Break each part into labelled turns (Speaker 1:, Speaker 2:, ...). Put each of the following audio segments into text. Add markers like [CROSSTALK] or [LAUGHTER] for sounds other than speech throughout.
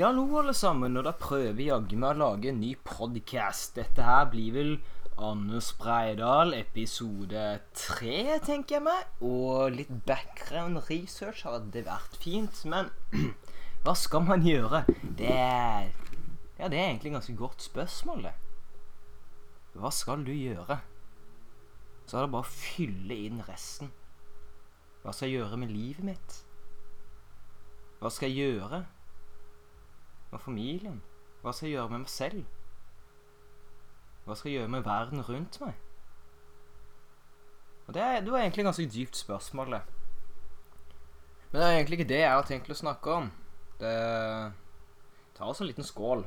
Speaker 1: Ja, hallo alle sammen, og da prøver vi jaggu meg å lage en ny podcast. Dette her blir vel Anders Breidal, episode tre, tenker jeg meg. Og litt background research hadde vært fint, men [CLEARS THROAT] hva skal man gjøre? Det er Ja, det er egentlig et ganske godt spørsmål, det. Hva skal du gjøre? Så er det bare å fylle inn resten. Hva skal jeg gjøre med livet mitt? Hva skal jeg gjøre med familien? Hva skal jeg gjøre med meg selv? Hva skal jeg gjøre med verden rundt meg? Og Det er, det var egentlig et ganske dypt spørsmål, det. Men det er egentlig ikke det jeg har tenkt å snakke om. Det Ta oss en liten skål.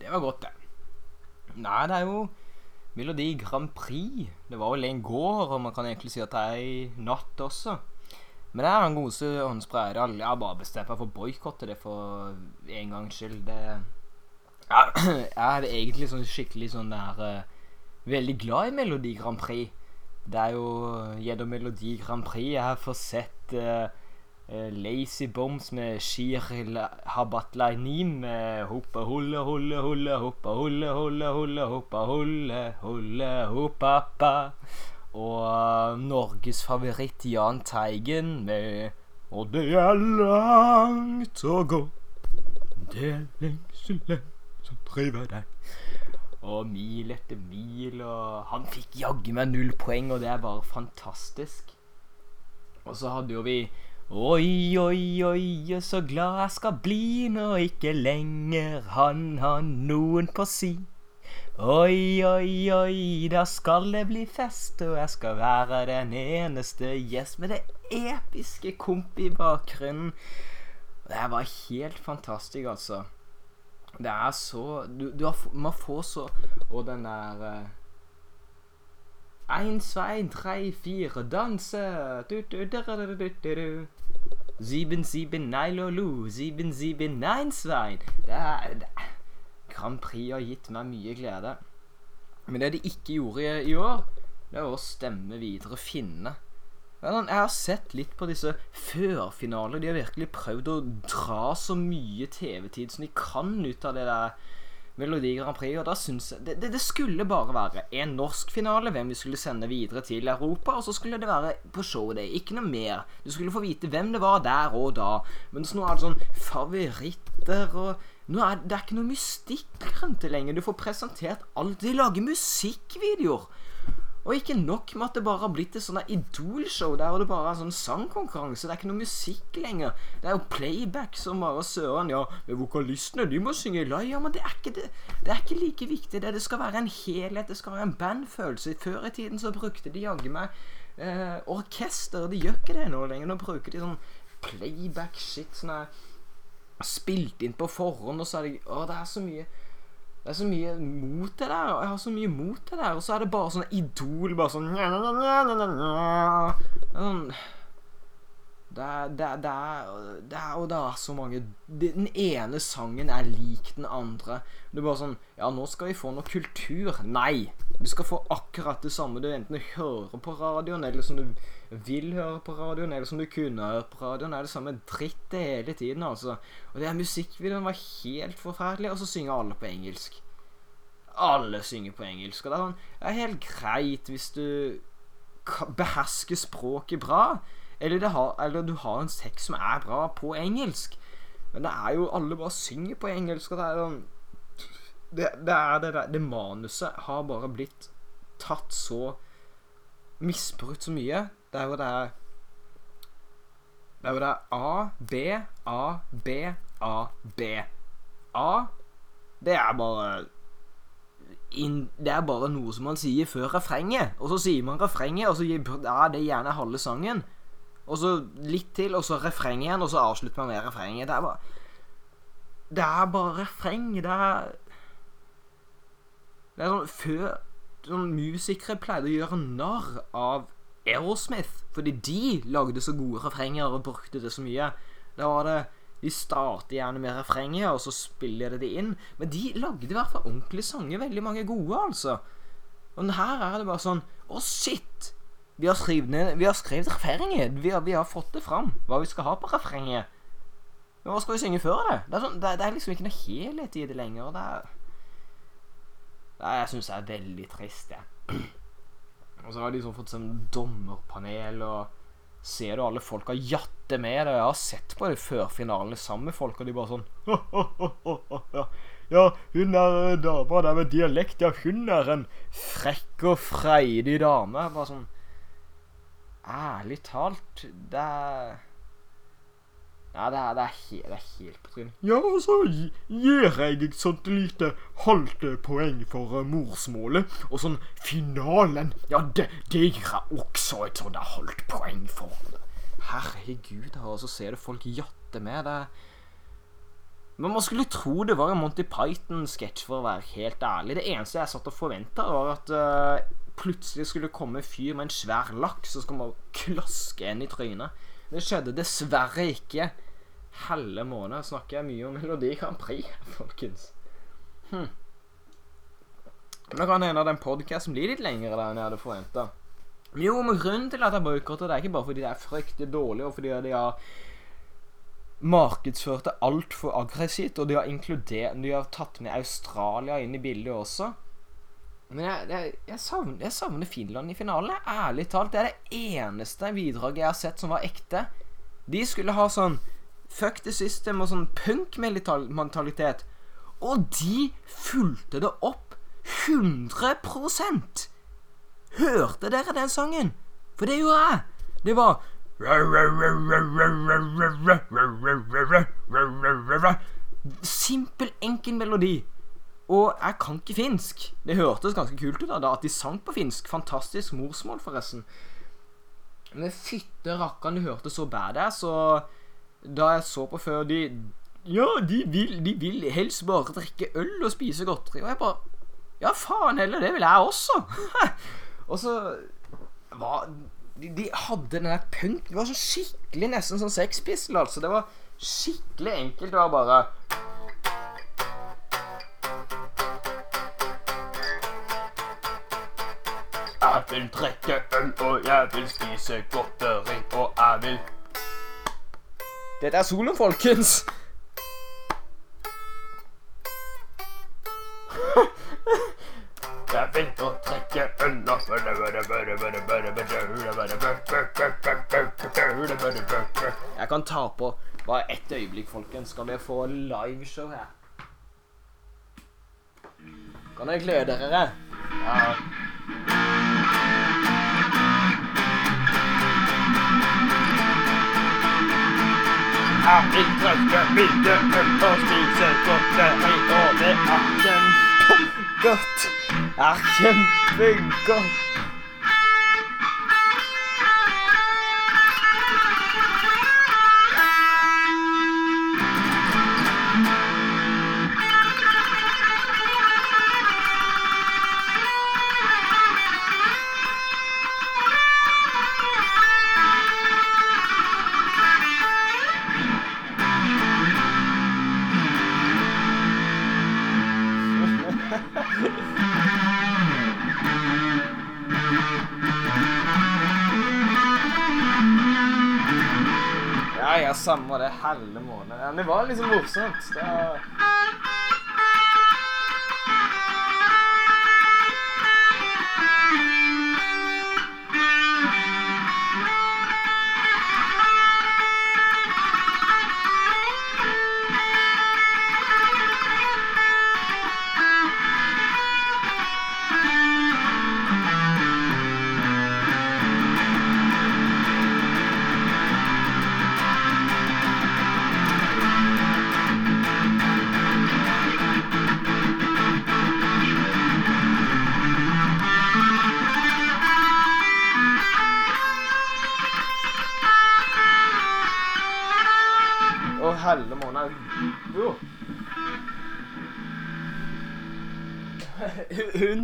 Speaker 1: Det var godt, det. Nei, det er jo Melodi Grand Prix. Det var vel en gård, og man kan egentlig si at det er i natt også. Men det er han godeste Hans. Jeg har bare bestemt meg for å boikotte det for en gangs skyld. Det [CLEARS THROAT] Jeg er egentlig sånn skikkelig sånn der uh, Veldig glad i Melodi Grand Prix. Det er jo gjennom Melodi Grand Prix jeg har fått sett uh, Lazy Bombs med Shir Habatlainim med Hoppa hulle hulle hulle hoppa hulle hulle hulle hoppa hulle hulle hoppappa. Og Norges favoritt Jahn Teigen med Og det er langt å gå. Det er lengselen som driver deg. Og mil etter mil, og han fikk jaggu meg null poeng, og det er bare fantastisk. Og så hadde jo vi Oi, oi, oi, så glad jeg skal bli når ikke lenger han har noen på si. Oi, oi, oi, da skal det bli fest, og jeg skal være den eneste gjest med det episke komp i bakgrunnen. Det var helt fantastisk, altså. Det er så Du, du har, man får så Og den der Én, svein, tre, fire, danse. Sieben, sieben, nei, lolu. Sieben, sieben, nein, svein. Det er, det er Grand Prix har gitt meg mye glede. Men det de ikke gjorde i, år, det er å stemme videre finne. Jeg har sett litt på disse førfinaler. De har virkelig prøvd å dra så mye TV-tid som de kan ut av det der Melodi Grand Prix. Og da synes jeg det, det skulle bare være en norsk finale, hvem vi skulle sende videre til Europa. Og så skulle det være på showday. Ikke noe mer. Du skulle få vite hvem det var der og da. Mens nå er det sånn favoritter og nå er, Det er ikke noe mystikk rundt det lenger. Du får presentert alt. De lager musikkvideoer. Og ikke nok med at det bare har blitt et sånt idolshow der det bare er sånn sangkonkurranse. Det er ikke noe musikk lenger. Det er jo playback som bare søren. Ja, vokalistene de må synge live. Ja, men det er ikke det. Det er ikke like viktig. Det, det skal være en helhet. Det skal være en bandfølelse. Før i tiden så brukte de jaggu meg eh, orkester. De gjør ikke det nå lenger. Nå bruker de sånn playback-shit. Sånn her Spilt inn på forhånd, og så er det Å, det er så mye det er så mye mot det der. Og jeg har så mye mot det der. Og så er det bare sånn idol. Bare sånn Sånn det er, det, er, det, er, det er, Og det er så mange Den ene sangen er lik den andre. Det er bare sånn Ja, nå skal vi få noe kultur. Nei! Du skal få akkurat det samme du enten hører på radioen, eller som du vil høre på radioen, eller som du kunne høre på radioen. Er det samme drittet hele tiden, altså. Og det er musikkvideoen var helt forferdelig, og så synger alle på engelsk. Alle synger på engelsk. Og det er, sånn, det er helt greit hvis du behersker språket bra. Eller, har, eller, du har en tekst som er bra på engelsk. Men det er jo alle bare synger på engelsk, og det er sånn det, det, er det, det manuset har bare blitt tatt så Misbrukt så mye. Det er jo det er Det er jo det er A, B, A, B, A, B. A, det er bare in, Det er bare noe som man sier før refrenget. Og så sier man refrenget, og så gir ja, det gjerne halve sangen. Og så litt til, og så refrenget igjen, og så avslutter man med refrenget. Det er bare Det er bare refreng. Det er det er sånn Før sånn musikere pleide å gjøre narr av Aerosmith fordi de lagde så gode refrenger og brukte det så mye. Da var det De starter gjerne med refrenger, og så spiller de det inn. Men de lagde i hvert fall ordentlige sanger. Veldig mange gode, altså. Og her er det bare sånn Å, shit! Vi har skrevet ned Vi har skrevet refrenget. Vi har, vi har fått det fram. Hva vi skal ha på refrenget. Men hva skal vi synge før det? Det er, sånn, det, det er liksom ikke noe helhet i det lenger. Det er Det jeg syns er veldig trist, jeg. Og så har de liksom fått sånn dommerpanel og Ser du alle folka jatte med det? Jeg har sett på det før finalene sammen med folk, og de bare sånn [LAUGHS] ja, ja, hun er dama der med dialekt, ja, hun er en frekk og freidig dame. Bare sånn Ærlig talt, det er ja, det er, det er, helt, det er helt på trynet. Ja, og så gir jeg et sånt lite halvt poeng for uh, morsmålet. Og sånn finalen, ja, det, det gir jeg også et sånt halvt poeng for. Herregud, og så ser du folk jatte med det. Men man skulle tro det var en Monty Python-sketsj, for å være helt ærlig. Det eneste jeg satt og forventa, var at uh, plutselig skulle komme en fyr med en svær laks og så skal man klaske en i trynet. Det skjedde dessverre ikke. Halve måned snakker jeg mye om Melodi Grand Prix, folkens. Hm. Nå kan hende den podkasten blir litt lengre enn jeg hadde forventa. Jo, men grunnen til at jeg boikotter, det er ikke bare fordi det er fryktelig dårlig, og fordi de har markedsført det altfor aggressivt, og de har inkludert De har tatt med Australia inn i bildet også. Men jeg, jeg, jeg, savner, jeg, savner, Finland i finalen. Ærlig talt. Det er det eneste bidraget jeg har sett som var ekte. De skulle ha sånn fuck the system og sånn punk-mentalitet. Og de fulgte det opp 100% Hørte dere den sangen? For det gjorde jeg. Det var Simpel, enkel melodi. Og jeg kan ikke finsk. Det hørtes ganske kult ut da, at de sang på finsk. Fantastisk morsmål, forresten. Men fytte rakkeren, du hørtes så badass, og da jeg så på før de Ja, de vil, de vil helst bare drikke øl og spise godteri. Og jeg bare Ja, faen heller, det vil jeg også. [LAUGHS] og så var de, de, hadde den der punk Det var så skikkelig nesten sånn sexpistol, altså. Det var skikkelig enkelt. Det var bare vil drikke øl, og jeg vil spise godteri, og jeg vil Dette er solen, folkens. Jeg vil å drikke øl Jeg kan ta på bare ett øyeblikk, folkens. Skal vi få liveshow her? Kan dere glede dere? Ja. Jeg i drikke mye øl og spise godteri, og det er kjempegodt. Er kjempegodt. Samme det. hele måneden. Det var liksom morsomt. Det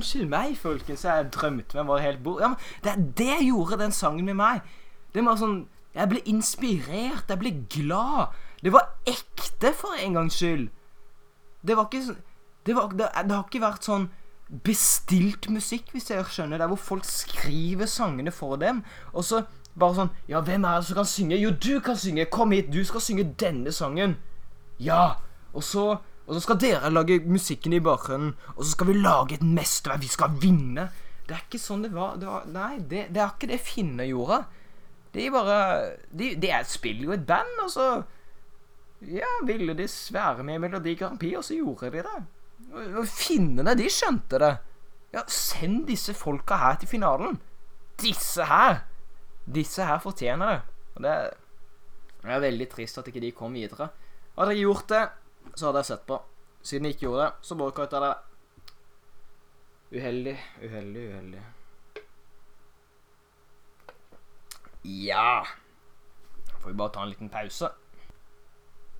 Speaker 1: Unnskyld meg, folkens. Jeg drømte meg bare helt bort. Ja, det, det gjorde den sangen med meg. Det var sånn Jeg ble inspirert. Jeg ble glad. Det var ekte, for en gangs skyld. Det var ikke sånn det, det, det har ikke vært sånn bestilt musikk, hvis jeg skjønner. Der hvor folk skriver sangene for dem. Og så bare sånn Ja, hvem er det som kan synge? Jo, du kan synge! Kom hit, du skal synge denne sangen. Ja. Og så, og så skal dere lage musikken i bakgrunnen. Og så skal vi lage et mesterverk. Vi skal vinne. Det er ikke sånn det var. Det var nei, det, det er ikke det Finne gjorde. De bare De, de spiller jo et band, og så Ja, ville de svære med Melodi Grand Prix, og så gjorde de det. Og Finnene, de skjønte det. Ja, send disse folka her til finalen. Disse her. Disse her fortjener det. Og det er veldig trist at ikke de kom videre. Hadde jeg gjort det, så hadde jeg sett på. Siden jeg ikke gjorde det, så boikotta jeg det. Uheldig, uheldig, uheldig. Ja Får vi bare ta en liten pause.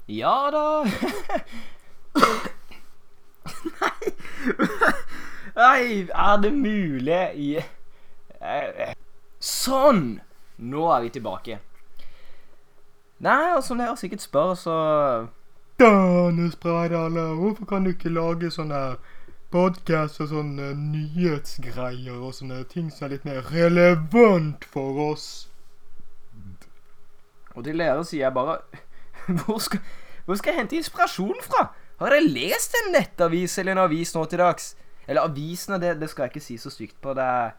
Speaker 1: Ja da [LAUGHS] Nei Nei, er det mulig Sånn! Nå er vi tilbake. Nei, som dere sikkert spør, så
Speaker 2: Dane Spreidale, hvorfor kan du ikke lage sånne podkast og sånne nyhetsgreier og sånne ting som er litt mer relevant for oss?
Speaker 1: Og til dere sier jeg bare hvor skal, hvor skal jeg hente inspirasjon fra? Har dere lest en nettavis eller en avis nå til dags? Eller avisene, det, det skal jeg ikke si så stygt på. Det er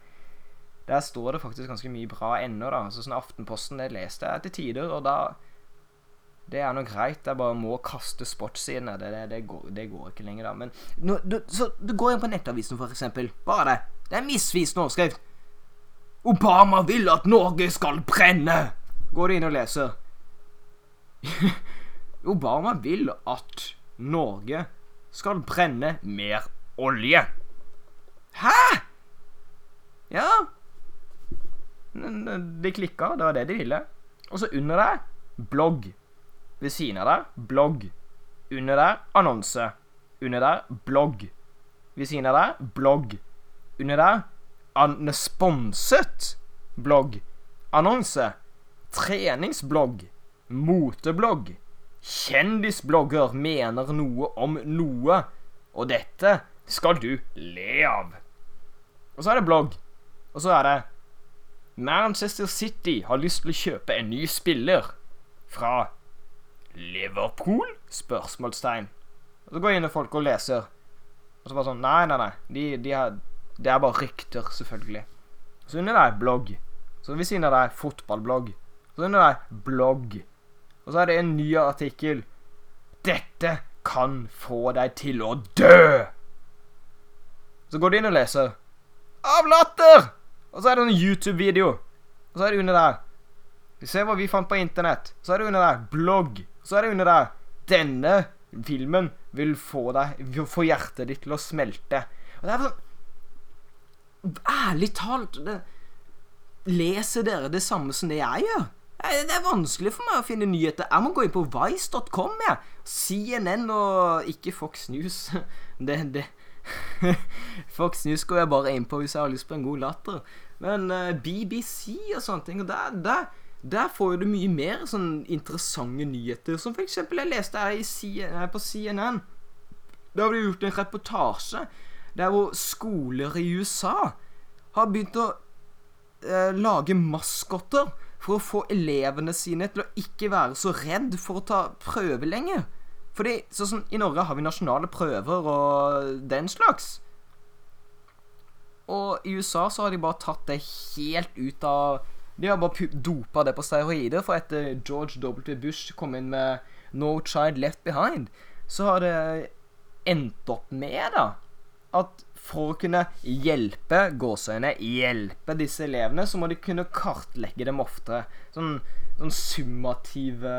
Speaker 1: der står det faktisk ganske mye bra ennå, da. Så sånn Aftenposten det leste jeg til tider, og da Det er nå greit, jeg bare må kaste sportssidene. Det, det, det, det går ikke lenger, da. Men nå, du, så du går inn på Nettavisen, for eksempel. Bare det. Det er misvisende overskrift. Obama vil at Norge skal brenne! Går du inn og leser. [LAUGHS] Obama vil at Norge skal brenne mer olje. Hæ?! Ja, Det klikka, det var det de ville. Og så under der blogg. Ved siden av der blogg. Under der annonse. Under der blogg. Ved siden av der blogg. Under der an sponset blogg. Annonse. Treningsblogg. Moteblogg. Kjendisblogger mener noe om noe. Og dette skal du le av. Og så er det blogg. Og så er det Manchester City har lyst til å kjøpe en ny spiller fra Liverpool? Spørsmålstegn. Og Så går jeg inn og folk og leser. Og så bare sånn Nei, nei, nei. De, de er, det er bare rykter, selvfølgelig. Så under der blogg. Så ved siden av der fotballblogg. Så under der blogg. Og så er det en ny artikkel. Dette kan få deg til å dø! Så går du inn og leser. Av latter! Og så er det en YouTube-video. Og så er det under der ser hva vi fant på internett. Så er det under der blogg. Så er det under der Denne filmen vil få deg Vil få hjertet ditt til å smelte. Og det er sånn Ærlig talt det, Leser dere det samme som det jeg gjør? Det er vanskelig for meg å finne nyheter. Jeg må gå inn på vice.com, jeg. CNN og ikke Fox News. [LAUGHS] Det, det, [LAUGHS] Fox News går jeg bare inn på hvis jeg har lyst på en god latter. Men eh, BBC og sånne ting, og der, der, der får du mye mer sånn interessante nyheter. Som eksempel jeg leste her CNN, på CNN. Da har de gjort en reportasje der hvor skoler i USA har begynt å eh, lage maskotter for å få elevene sine til å ikke være så redd for å ta prøve lenger. Fordi sånn som I Norge har vi nasjonale prøver og den slags. Og i USA så har de bare tatt det helt ut av De har bare dopa det på steroider. For etter George W. Bush kom inn med No Child Left Behind, så har det endt opp med da at for å kunne hjelpe gåseøyne, hjelpe disse elevene, så må de kunne kartlegge dem oftere. Sånn, sånn summative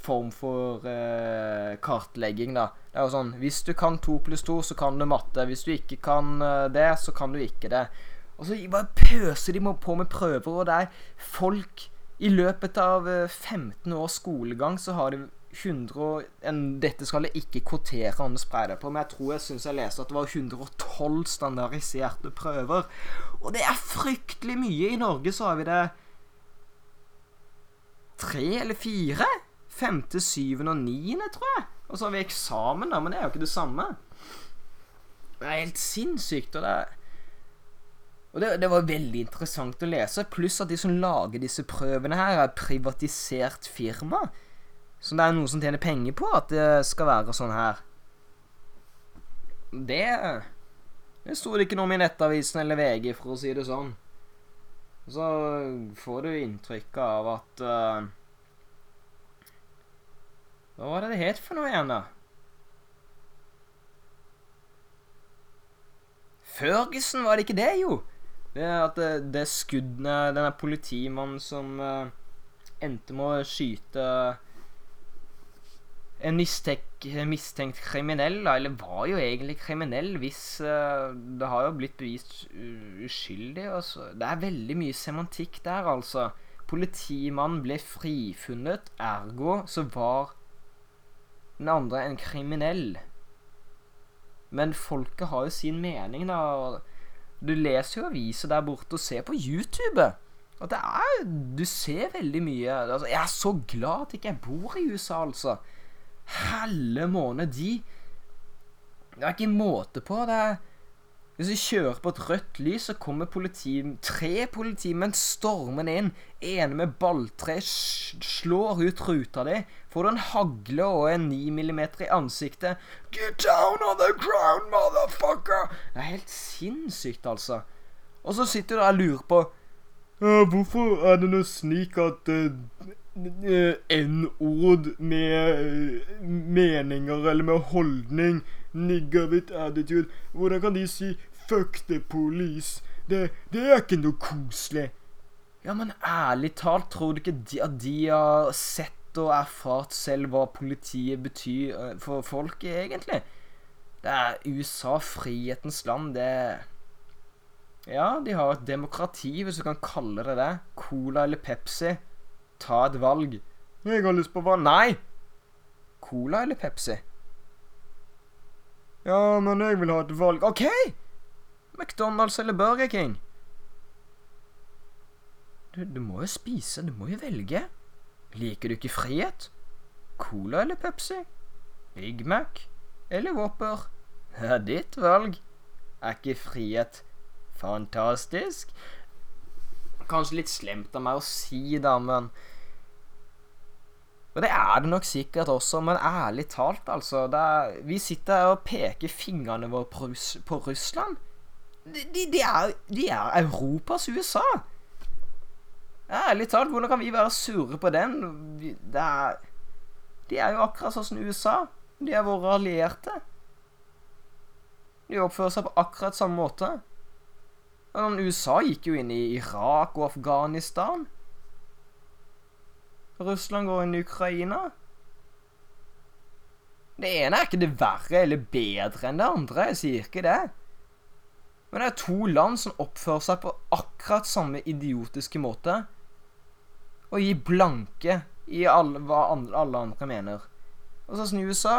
Speaker 1: form for uh, kartlegging, da. Det er jo sånn Hvis du kan to pluss to, så kan du matte. Hvis du ikke kan uh, det, så kan du ikke det. Og så bare pøser de på med prøver, og det er folk I løpet av 15 eh, års skolegang så har de 100 en, Dette skal jeg ikke kvotere Anders Breide på, men jeg tror jeg syns jeg leste at det var 112 standardiserte prøver. Og det er fryktelig mye. I Norge så har vi det tre eller fire femte, syvende og niende, tror jeg. Og så har vi eksamen, da, men det er jo ikke det samme. Det er helt sinnssykt. Og det, og det, det var veldig interessant å lese. Pluss at de som lager disse prøvene her, er privatisert firma. Så det er noen som tjener penger på at det skal være sånn her. Det Det sto det ikke noe om i Nettavisen eller VG, for å si det sånn. Så får du inntrykk av at uh, Hva var det det het for noe igjen, da? Førgesen, var det ikke det, jo? Det er at det, det skuddene Denne politimannen som uh, endte med å skyte en mistenkt, mistenkt kriminell, da, eller var jo egentlig kriminell hvis uh, Det har jo blitt bevist uskyldig. Også. Det er veldig mye semantikk der, altså. Politimannen ble frifunnet, ergo så var den andre en kriminell. Men folket har jo sin mening, da. Du leser jo aviser der borte og ser på YouTube. Og det er Du ser veldig mye. Altså, jeg er så glad at jeg ikke bor i USA, altså. Helle måned, de Det er ikke måte på. Det er hvis vi kjører på et rødt lys, så kommer politi, tre politimenn stormende inn. Ene med balltre slår ut ruta di. Får du en hagle og en 9 mm i ansiktet Get down on the ground, motherfucker! Det er helt sinnssykt, altså. Og så sitter du der og lurer på
Speaker 2: ja, Hvorfor er det noe slik at uh, N-ord med uh, meninger eller med holdning Niggervit attitude Hvordan kan de si Fuck the police. Det, det er ikke noe koselig.
Speaker 1: Ja, men ærlig talt, tror du ikke de, at de har sett og erfart selv hva politiet betyr eh, for folket, egentlig? Det er USA, frihetens land, det Ja, de har et demokrati, hvis du kan kalle det det. Cola eller Pepsi. Ta et valg.
Speaker 2: Jeg har lyst på vann.
Speaker 1: Nei! Cola eller Pepsi?
Speaker 2: Ja, men jeg vil ha et valg.
Speaker 1: OK! McDonald's eller Burger King? Du, du må jo spise, du må jo velge. Liker du ikke frihet? Cola eller Pepsi? Big Mac eller Whopper? [LAUGHS] Det er ditt valg. Er ikke frihet fantastisk? Kanskje litt slemt av meg å si, da, men Og det er det nok sikkert også, men ærlig talt, altså er, Vi sitter her og peker fingrene våre på, Russ, på Russland. De, de, er, de er Europas USA. Ærlig talt, hvordan kan vi være sure på den? Det er, de er jo akkurat sånn som USA. De er våre allierte. De oppfører seg på akkurat samme måte. Men USA gikk jo inn i Irak og Afghanistan. Russland går inn i Ukraina. Det ene er ikke det verre eller bedre enn det andre. Jeg sier ikke det. Men det er to land som oppfører seg på akkurat samme idiotiske måte. Og gir blanke i alle, hva andre, alle andre mener. Og sånn som i USA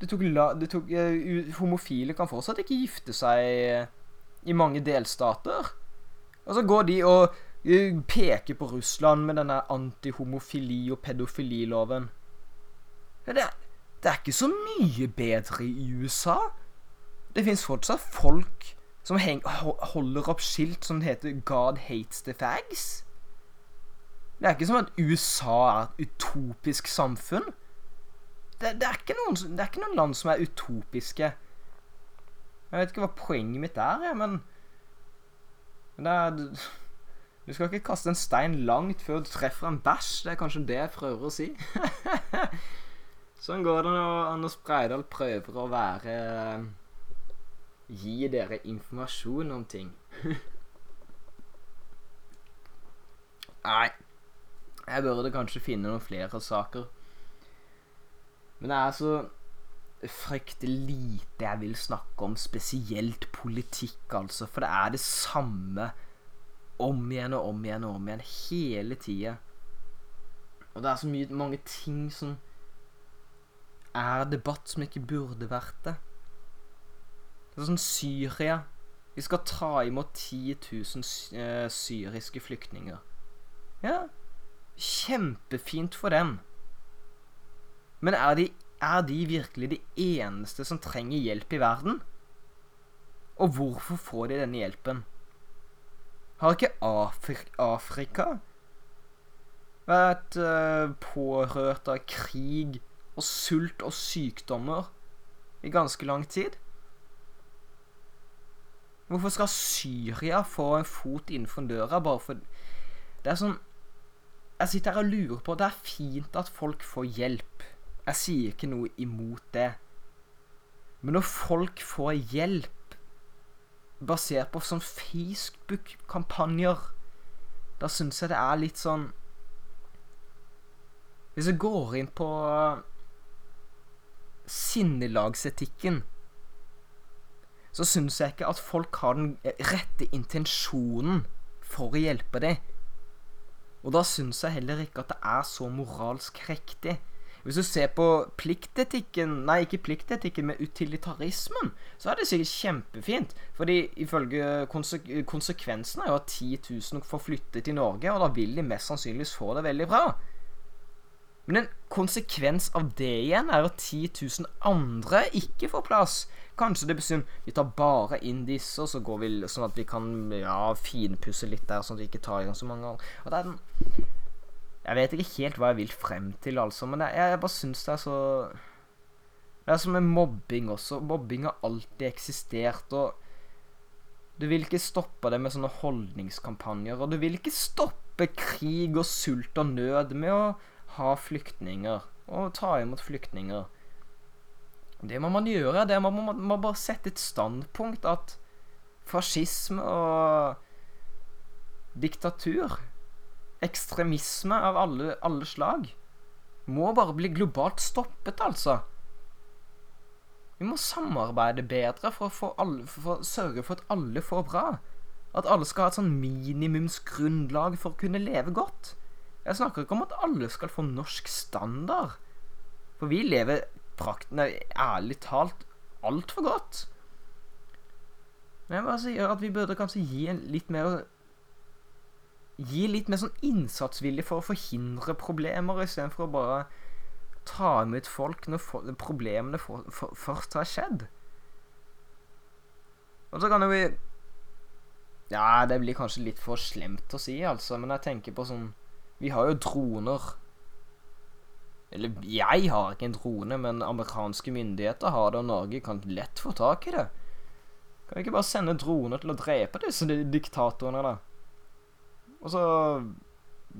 Speaker 1: det tok, det tok, uh, Homofile kan fortsatt ikke gifte seg uh, i mange delstater. Og så går de og uh, peker på Russland med denne antihomofili- og pedofililoven. Det, det er ikke så mye bedre i USA. Det fins fortsatt folk som holder opp skilt som heter 'God hates the fags'. Det er ikke som at USA er et utopisk samfunn. Det, det, er noen, det, er ikke noen, land som er utopiske. Jeg vet ikke hva poenget mitt er, jeg, men er, Du skal ikke kaste en stein langt før du treffer en bæsj. Det er kanskje det jeg prøver å si. [LAUGHS] sånn går det når Anders Breidal prøver å være gi dere informasjon om ting. [LAUGHS] Nei. Jeg burde kanskje finne noen flere saker. Men det er så fryktelig lite jeg vil snakke om, spesielt politikk, altså. For det er det samme om igjen og om igjen og om igjen hele tida. Og det er så mye, mange ting som er debatt som ikke burde vært det. Det er sånn Syria Vi skal ta imot 10 000 uh, syriske flyktninger. Ja, kjempefint for dem. Men er de er de virkelig de eneste som trenger hjelp i verden? Og hvorfor får de denne hjelpen? Har ikke Afri Afrika vært uh, pårørt av krig og sult og sykdommer i ganske lang tid? Hvorfor skal Syria få en fot innenfor døra bare for Det er sånn Jeg sitter her og lurer på Det er fint at folk får hjelp. Jeg sier ikke noe imot det. Men når folk får hjelp basert på sånn Facebook-kampanjer, da syns jeg det er litt sånn Hvis jeg går inn på sinnelagsetikken så syns jeg ikke at folk har den rette intensjonen for å hjelpe dem. Og da syns jeg heller ikke at det er så moralsk riktig. Hvis du ser på pliktetikken Nei, ikke pliktetikken, men utilitarismen, så er det sikkert kjempefint. Fordi ifølge konsek konsekvensen er jo at 10 000 får flytte til Norge, og da vil de mest sannsynligvis få det veldig bra. Men en konsekvens av det igjen er at 10 000 andre ikke får plass. Kanskje det betyr vi tar bare inn disse, og så går vi sånn at vi kan ja, finpusse litt der, sånn at vi ikke tar igjen så mange. Og det er den Jeg vet ikke helt hva jeg vil frem til, altså, men jeg, jeg bare syns det er så Det er som med mobbing også. Mobbing har alltid eksistert, og du vil ikke stoppe det med sånne holdningskampanjer, og du vil ikke stoppe krig og sult og nød med å ha flyktninger og ta imot flyktninger. Det må man gjøre. Det må man må bare sette et standpunkt at fascisme og diktatur, ekstremisme av alle, alle slag, må bare bli globalt stoppet, altså. Vi må samarbeide bedre for å, alle, for å sørge for at alle får bra. At alle skal ha et sånn minimumsgrunnlag for å kunne leve godt. Jeg snakker ikke om at alle skal få norsk standard. For vi lever prakten er ærlig talt altfor godt. Men hva som gjør at vi burde kanskje gi en litt mer Gi litt mer sånn innsatsvilje for å forhindre problemer, istedenfor å bare ta imot folk når for, problemene for, for, først har skjedd. Og så kan jo vi Ja, det blir kanskje litt for slemt å si, altså, men jeg tenker på sånn Vi har jo droner eller jeg har ikke en drone, men amerikanske myndigheter har det, og Norge kan lett få tak i det. Kan vi ikke bare sende droner til å drepe disse diktatorene, da? Og så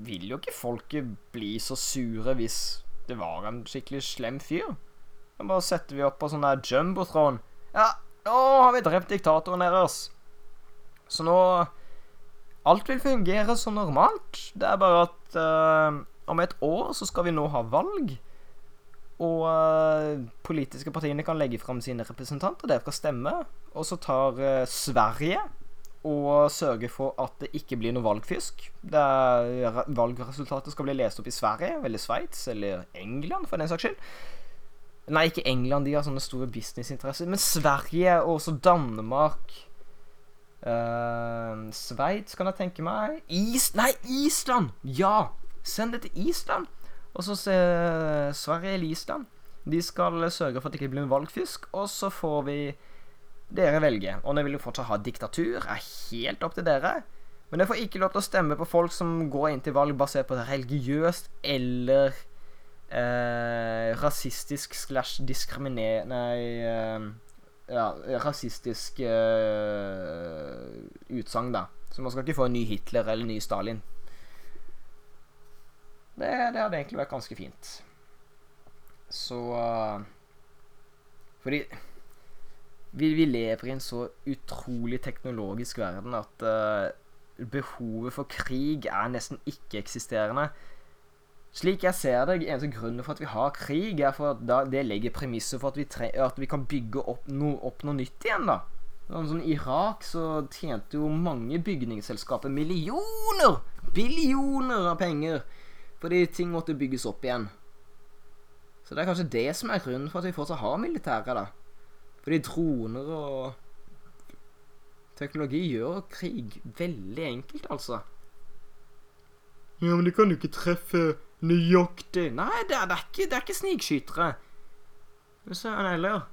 Speaker 1: vil jo ikke folket bli så sure hvis det var en skikkelig slem fyr. Da bare setter vi opp på sånn der jumbotron. Ja, nå har vi drept diktatoren deres. Så nå Alt vil fungere så normalt. Det er bare at uh, om et år så skal vi nå ha valg. Og uh, politiske partiene kan legge fram sine representanter. Dere skal stemme. Og så tar uh, Sverige og sørger for at det ikke blir noe valgfisk. Er, valgresultatet skal bli lest opp i Sverige, eller Sveits, eller England, for den saks skyld. Nei, ikke England, de har sånne store businessinteresser. Men Sverige og også Danmark uh, Sveits, kan jeg tenke meg. Is Nei, Island! Ja! Send det til Island. Og så se Sverige eller Island. De skal sørge for at det ikke blir en valgfisk, og så får vi dere velge. Og dere vil jo fortsatt ha diktatur, er helt opp til dere. Men dere får ikke lov til å stemme på folk som går inn til valg basert på religiøst eller eh, rasistisk slash diskriminerende Nei eh, Ja, rasistisk eh, utsagn, da. Så man skal ikke få en ny Hitler eller en ny Stalin. Det, det, hadde egentlig vært ganske fint. Så Fordi vi, vi, lever i en så utrolig teknologisk verden at uh, behovet for krig er nesten ikke-eksisterende. Slik jeg ser det, eneste grunnen for at vi har krig, er for at det legger premisser for at vi, at vi kan bygge opp, no, opp, noe nytt igjen. da. Sånn, sånn Irak så tjente jo mange bygningsselskaper millioner, billioner av penger fordi ting måtte bygges opp igjen. Så det er kanskje det som er grunnen for at vi fortsatt har militære, da. Fordi droner og teknologi gjør krig veldig enkelt, altså.
Speaker 2: Ja, men de kan jo ikke treffe nøyaktig.
Speaker 1: Nei, det er, det er ikke, det er ikke snikskytere. Søren heller.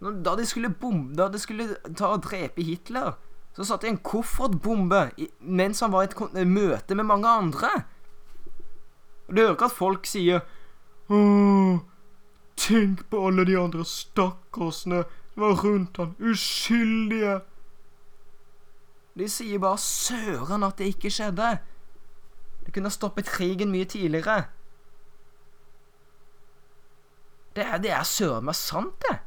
Speaker 1: Når- Da de skulle bombe, Da de skulle ta og drepe Hitler, så satt i en koffertbombe mens han var i et et møte med mange andre. Og du hører ikke at folk sier
Speaker 2: Åh, tenk på alle de andre stakkarsene som var rundt han, uskyldige.
Speaker 1: De sier bare 'søren at det ikke skjedde'. Det kunne ha stoppet krigen mye tidligere. Det er, er søren meg sant, det.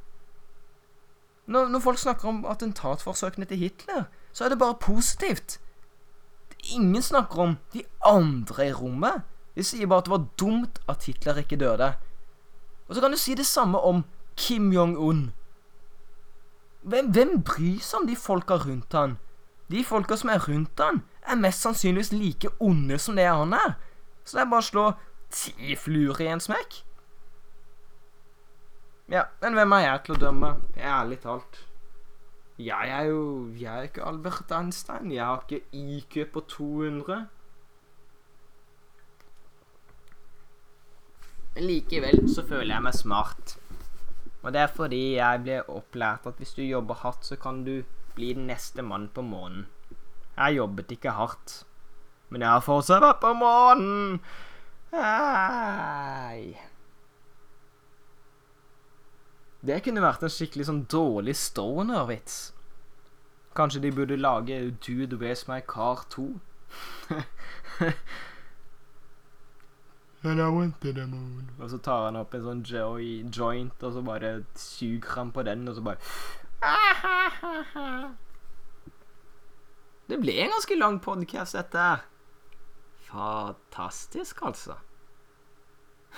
Speaker 1: Når, når folk snakker om attentatforsøkene til Hitler, så er det bare positivt. Ingen snakker om de andre i rommet. De sier bare at det var dumt at Hitler ikke døde. Og så kan du si det samme om Kim Jong-un. Hvem, hvem bryr seg om de folka rundt han? De folka som er rundt han, er mest sannsynligvis like onde som det han er. Så det er bare å slå ti fluer i en smekk. Ja, men hvem er jeg til å dømme? Ærlig talt. Jeg er jo Jeg er ikke Albert Einstein. Jeg har ikke IQ på 200. Men likevel så føler jeg meg smart. Og det er fordi jeg ble opplært at hvis du jobber hardt, så kan du bli den neste mann på månen. Jeg jobbet ikke hardt, men jeg har fortsatt vært på månen. Hei. Det kunne vært en skikkelig sånn dårlig stoner-vits. Kanskje de burde lage Dude Where's My Car 2?
Speaker 2: And I to the moon.
Speaker 1: Og så tar han opp en sånn joy, joint, og så bare suger han på den, og så bare Det ble en ganske lang podkast, dette her. Fantastisk, altså.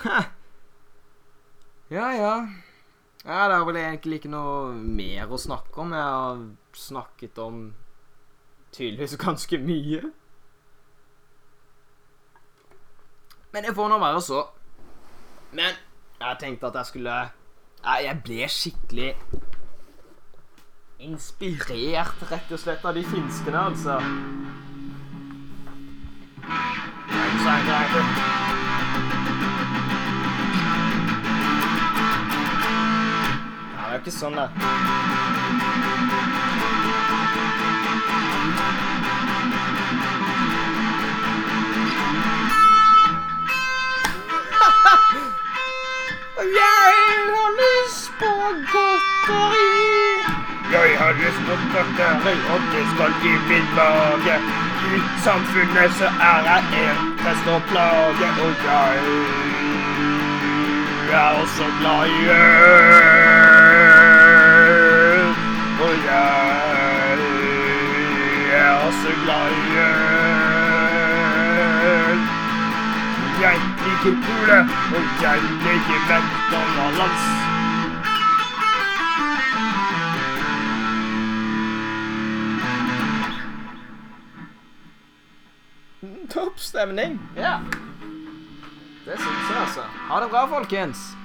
Speaker 1: [LAUGHS] ja, ja. Ja, det er vel egentlig ikke noe mer å snakke om. Jeg har snakket om tydeligvis ganske mye. Men det får nå være så. Men jeg tenkte at jeg skulle Nei, Jeg ble skikkelig inspirert, rett og slett, av de finskene, altså. Så er det er jo ikke sånn, det. Jeg har lyst på godteri.
Speaker 2: Jeg har lyst på godteri, og det skal gi min mage. I samfunnet så er jeg en prest og plage, og jeg er også glad i øl. Jeg er også glad i øl. Jeg liker Pole, og jeg liker McDonald's.
Speaker 1: Topp stemning. Ja. Det syns jeg, altså. Ha det bra, folkens.